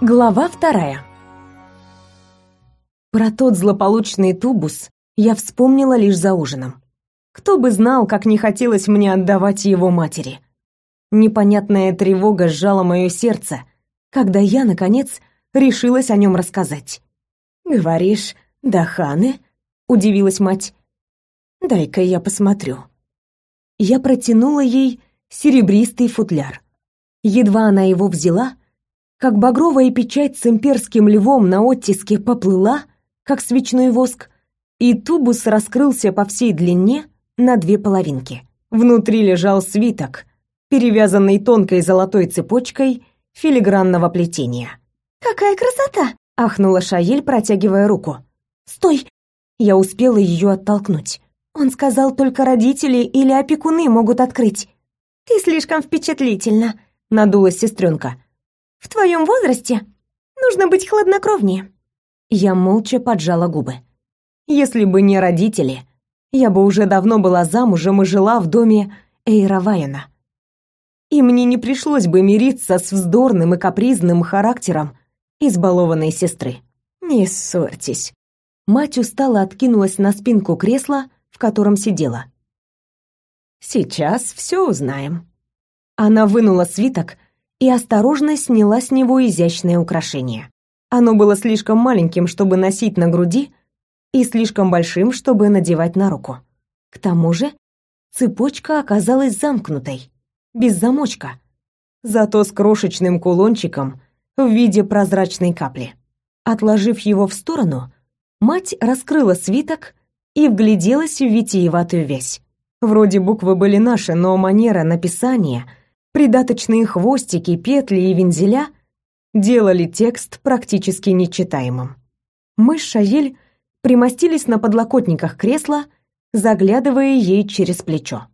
Глава вторая. Про тот злополучный тубус я вспомнила лишь за ужином. Кто бы знал, как не хотелось мне отдавать его матери. Непонятная тревога сжала мое сердце, когда я, наконец, решилась о нем рассказать. «Говоришь, Даханы?» — удивилась мать. «Дай-ка я посмотрю». Я протянула ей серебристый футляр. Едва она его взяла — как багровая печать с имперским львом на оттиске поплыла, как свечной воск, и тубус раскрылся по всей длине на две половинки. Внутри лежал свиток, перевязанный тонкой золотой цепочкой филигранного плетения. «Какая красота!» — ахнула Шаель, протягивая руку. «Стой!» Я успела ее оттолкнуть. Он сказал, только родители или опекуны могут открыть. «Ты слишком впечатлительна», — надулась сестренка. В твоем возрасте нужно быть хладнокровнее. Я молча поджала губы. Если бы не родители, я бы уже давно была замужем и жила в доме Эйра Вайена. И мне не пришлось бы мириться с вздорным и капризным характером избалованной сестры. Не ссорьтесь. Мать устало откинулась на спинку кресла, в котором сидела. Сейчас все узнаем. Она вынула свиток и осторожно сняла с него изящное украшение. Оно было слишком маленьким, чтобы носить на груди, и слишком большим, чтобы надевать на руку. К тому же цепочка оказалась замкнутой, без замочка, зато с крошечным кулончиком в виде прозрачной капли. Отложив его в сторону, мать раскрыла свиток и вгляделась в витиеватую вязь. Вроде буквы были наши, но манера написания — Придаточные хвостики, петли и вензеля делали текст практически нечитаемым. Мы с Шаель примостились на подлокотниках кресла, заглядывая ей через плечо.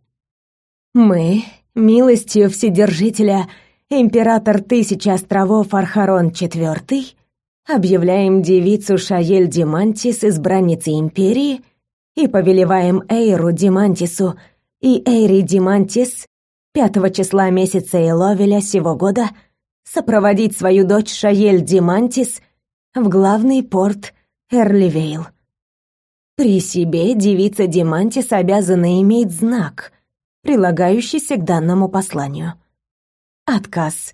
«Мы, милостью Вседержителя, император Тысячи Островов Архарон IV, объявляем девицу Шаель Димантис избранницей империи и повелеваем Эйру Димантису и Эйри Димантис пятого числа месяца Эловеля сего года сопроводить свою дочь Шаель Димантис в главный порт Эрливейл. При себе девица Димантис обязана иметь знак, прилагающийся к данному посланию. Отказ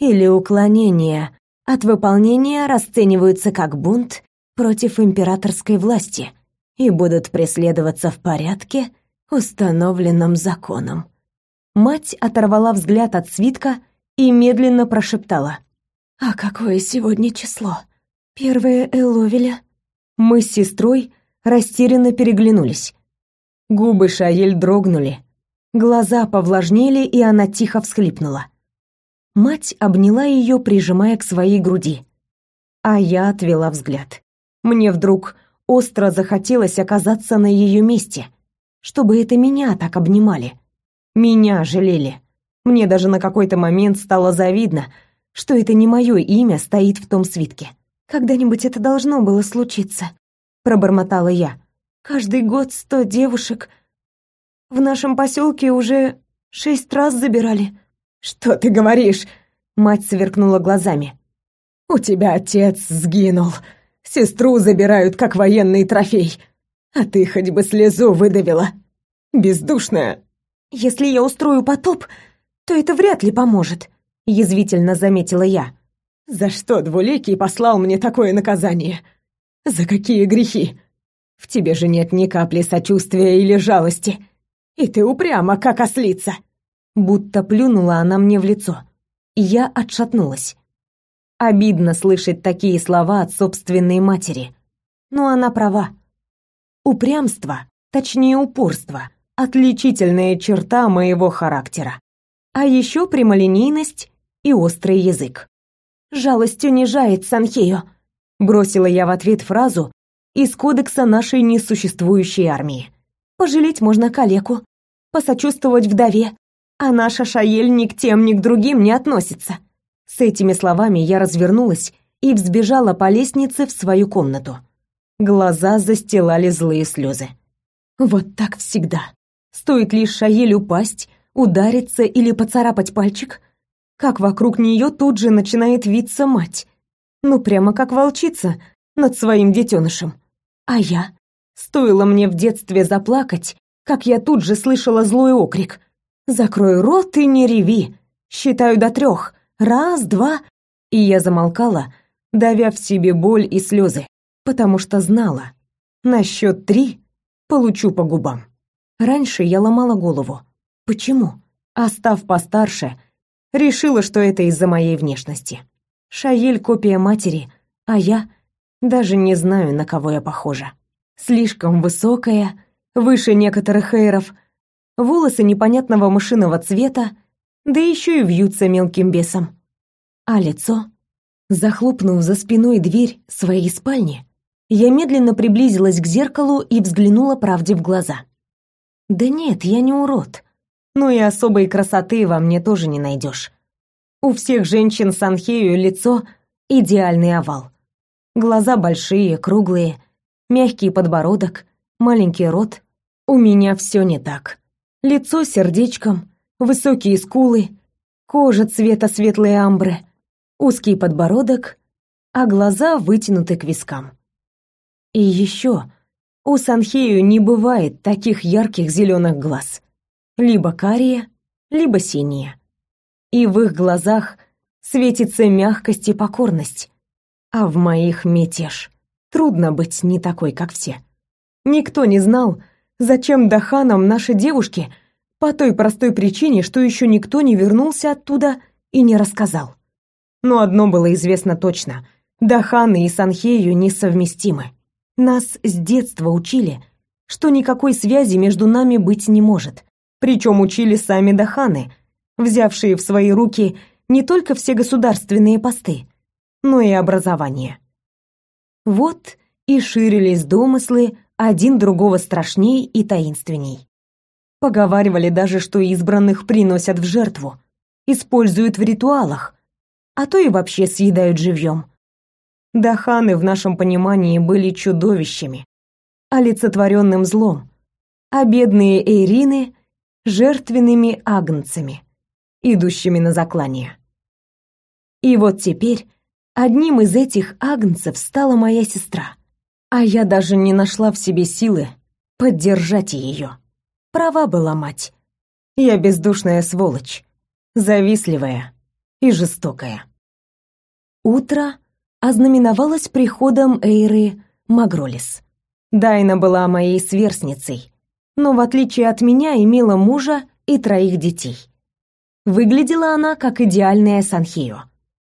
или уклонение от выполнения расцениваются как бунт против императорской власти и будут преследоваться в порядке, установленном законом. Мать оторвала взгляд от свитка и медленно прошептала. «А какое сегодня число? Первое Эловеля?» Мы с сестрой растерянно переглянулись. Губы Шаель дрогнули, глаза повлажнели, и она тихо всхлипнула. Мать обняла ее, прижимая к своей груди. А я отвела взгляд. Мне вдруг остро захотелось оказаться на ее месте, чтобы это меня так обнимали. Меня жалели. Мне даже на какой-то момент стало завидно, что это не мое имя стоит в том свитке. Когда-нибудь это должно было случиться, пробормотала я. Каждый год сто девушек в нашем поселке уже шесть раз забирали. Что ты говоришь? Мать сверкнула глазами. У тебя отец сгинул. Сестру забирают как военный трофей. А ты хоть бы слезу выдавила. Бездушная, «Если я устрою потоп, то это вряд ли поможет», — язвительно заметила я. «За что Двуликий послал мне такое наказание? За какие грехи? В тебе же нет ни капли сочувствия или жалости. И ты упряма, как ослица!» Будто плюнула она мне в лицо. Я отшатнулась. Обидно слышать такие слова от собственной матери. Но она права. Упрямство, точнее упорство — отличительная черта моего характера. А еще прямолинейность и острый язык. «Жалость унижает, Санхею», — бросила я в ответ фразу из кодекса нашей несуществующей армии. «Пожалеть можно калеку, посочувствовать вдове, а наша Шаель ни к тем, ни к другим не относится». С этими словами я развернулась и взбежала по лестнице в свою комнату. Глаза застилали злые слезы. Вот так всегда. Стоит лишь Шаель упасть, удариться или поцарапать пальчик, как вокруг нее тут же начинает виться мать, Ну, прямо как волчица над своим детенышем. А я? Стоило мне в детстве заплакать, как я тут же слышала злой окрик. «Закрой рот и не реви! Считаю до трех. Раз, два...» И я замолкала, давя в себе боль и слезы, потому что знала. На счет три получу по губам. Раньше я ломала голову. Почему? А став постарше, решила, что это из-за моей внешности. Шаель — копия матери, а я даже не знаю, на кого я похожа. Слишком высокая, выше некоторых эйров, волосы непонятного мышиного цвета, да еще и вьются мелким бесом. А лицо... Захлопнув за спиной дверь своей спальни, я медленно приблизилась к зеркалу и взглянула правде в глаза. Да нет, я не урод. Но и особой красоты во мне тоже не найдешь. У всех женщин Санхею лицо идеальный овал. Глаза большие, круглые, мягкий подбородок, маленький рот. У меня все не так. Лицо сердечком, высокие скулы, кожа цвета светлой амбры, узкий подбородок, а глаза вытянуты к вискам. И еще у Санхею не бывает таких ярких зеленых глаз. Либо карие, либо синие. И в их глазах светится мягкость и покорность. А в моих мятеж. Трудно быть не такой, как все. Никто не знал, зачем Даханам наши девушки, по той простой причине, что еще никто не вернулся оттуда и не рассказал. Но одно было известно точно — Даханы и Санхею несовместимы. Нас с детства учили, что никакой связи между нами быть не может. Причем учили сами Даханы, взявшие в свои руки не только все государственные посты, но и образование. Вот и ширились домыслы один другого страшней и таинственней. Поговаривали даже, что избранных приносят в жертву, используют в ритуалах, а то и вообще съедают живьем. Даханы в нашем понимании были чудовищами, олицетворенным злом, а бедные Эйрины — жертвенными агнцами, идущими на заклание. И вот теперь одним из этих агнцев стала моя сестра, а я даже не нашла в себе силы поддержать ее. Права была мать. Я бездушная сволочь, завистливая и жестокая. Утро ознаменовалось приходом Эйры Магролис. Дайна была моей сверстницей, но в отличие от меня имела мужа и троих детей. Выглядела она как идеальная Санхио.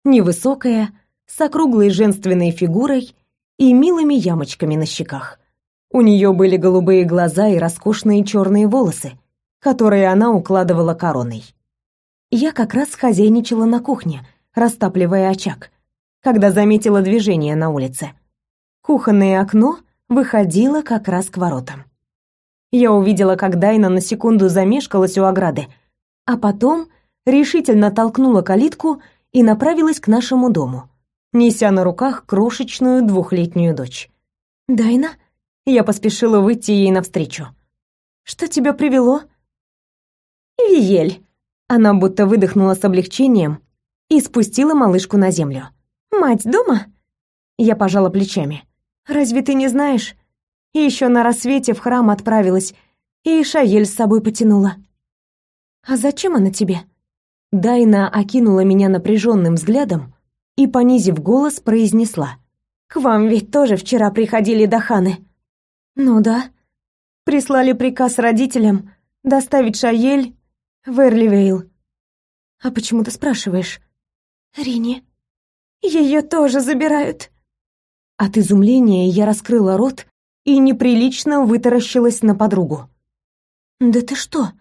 Невысокая, с округлой женственной фигурой и милыми ямочками на щеках. У нее были голубые глаза и роскошные черные волосы, которые она укладывала короной. Я как раз хозяйничала на кухне, растапливая очаг, когда заметила движение на улице. Кухонное окно выходило как раз к воротам. Я увидела, как Дайна на секунду замешкалась у ограды, а потом решительно толкнула калитку и направилась к нашему дому, неся на руках крошечную двухлетнюю дочь. «Дайна?» Я поспешила выйти ей навстречу. «Что тебя привело?» «Виель!» Она будто выдохнула с облегчением и спустила малышку на землю. «Мать дома?» Я пожала плечами. «Разве ты не знаешь? Еще на рассвете в храм отправилась, и Шаель с собой потянула». «А зачем она тебе?» Дайна окинула меня напряженным взглядом и, понизив голос, произнесла. «К вам ведь тоже вчера приходили даханы». «Ну да. Прислали приказ родителям доставить Шаель в Эрливейл». «А почему ты спрашиваешь?» «Рине», ее тоже забирают. От изумления я раскрыла рот и неприлично вытаращилась на подругу. Да ты что?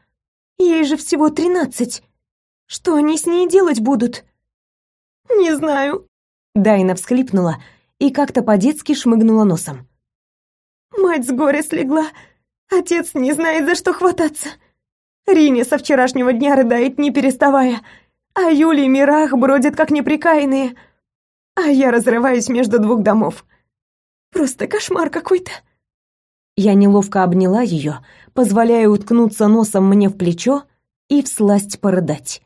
Ей же всего тринадцать. Что они с ней делать будут? Не знаю. Дайна всхлипнула и как-то по-детски шмыгнула носом. Мать с горя слегла. Отец не знает, за что хвататься. Рине со вчерашнего дня рыдает, не переставая, а Юля и Мирах бродят как неприкаянные а я разрываюсь между двух домов. Просто кошмар какой-то. Я неловко обняла ее, позволяя уткнуться носом мне в плечо и всласть порыдать.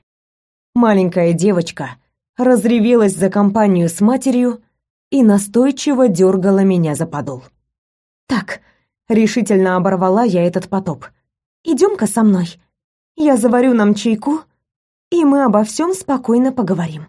Маленькая девочка разревелась за компанию с матерью, и настойчиво дергала меня за подол. «Так», — решительно оборвала я этот потоп, — «идем-ка со мной. Я заварю нам чайку, и мы обо всем спокойно поговорим».